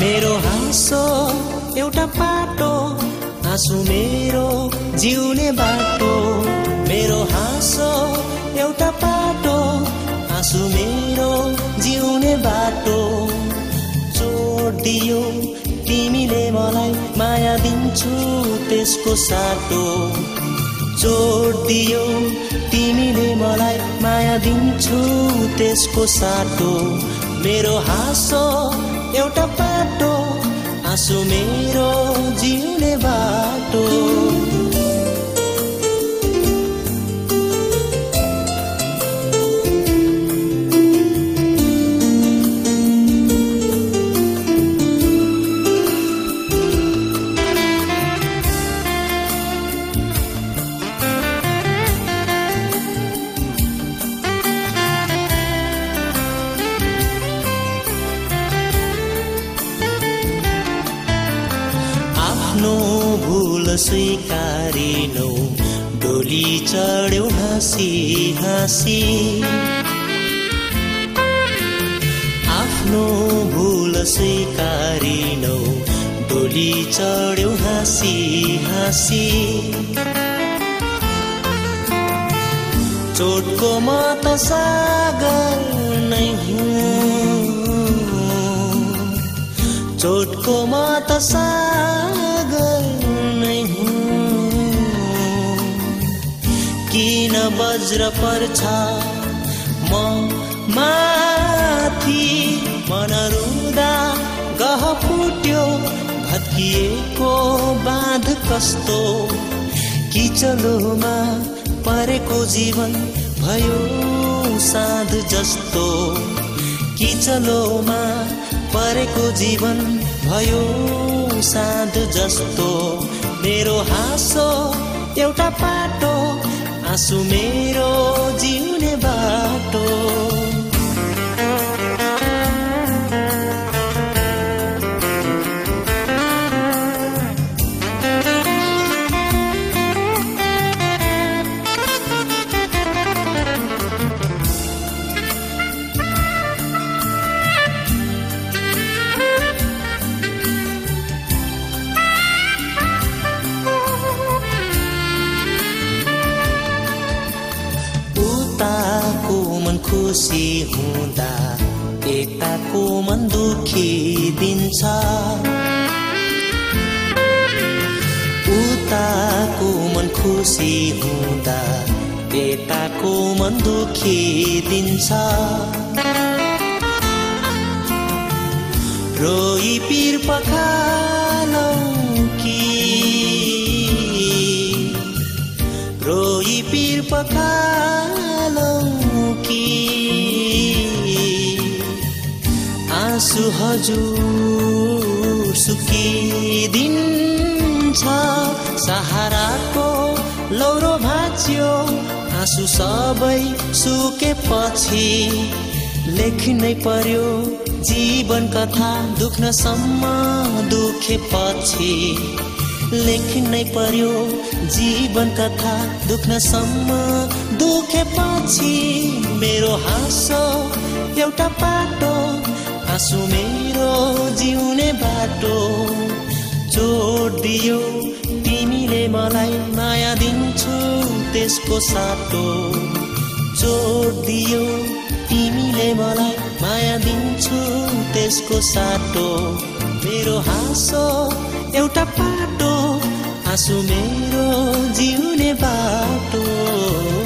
हाँसो एउटा पाटो हाँसु मेरो जिउने बाटो। मेरो हाँसो एउटा पाटो हाँसु मेरो जिउने बाटो। दियो तिमीले मलाई माया दिन्छु त्यसको साटो। दियो तिमीले मलाई माया दिन्छु त्यसको साटो। मेरो हाँसो एउटा पाटो आँसु मेरो जिउने बाटो। स्वीकारिनौ। डोली चढ्यौ हाँसी हाँसी। आफ्नो भुल स्वीकारिनौ। डोली चढ्यौ हाँसी हाँसी। चोटको म त सागर नै हुँ चोटको म त सागर वज्र पर्छ। म माथि मन रुदा गह फुट्यो भत्किएको बाँध कस्तो? किचलोमा परेको जीवन भयो साध जस्तो। किचलोमा परेको जीवन भयो साध जस्तो। मेरो हाँसो एउटा पाटो आँसु मेरो जिउने बाटो खुसी हुँदा यताको मन दुखी दिन्छ। उताको मन खुसी हुँदा यताको मन दुखी दिन्छ। रोई पिर पखालौ आँसु हजुर सुकिदिन्छ सहाराको लौरो भाँच्यो आँसु सबै सुकेपछि लेख्नै पर्यो जीवन कथा दुख्नसम्म दुखेपछि लेख्नै पर्यो जीवन कथा दुख्नसम्म दुखेपछि मेरो हाँसो एउटा पाटो हाँसु मेरो जिउने बाटो दियो तिमीले मलाई माया दिन्छु त्यसको साटो दियो तिमीले मलाई माया दिन्छु त्यसको साटो मेरो हाँसो एउटा पाटो। आँसु मेरो जिउने बाटो।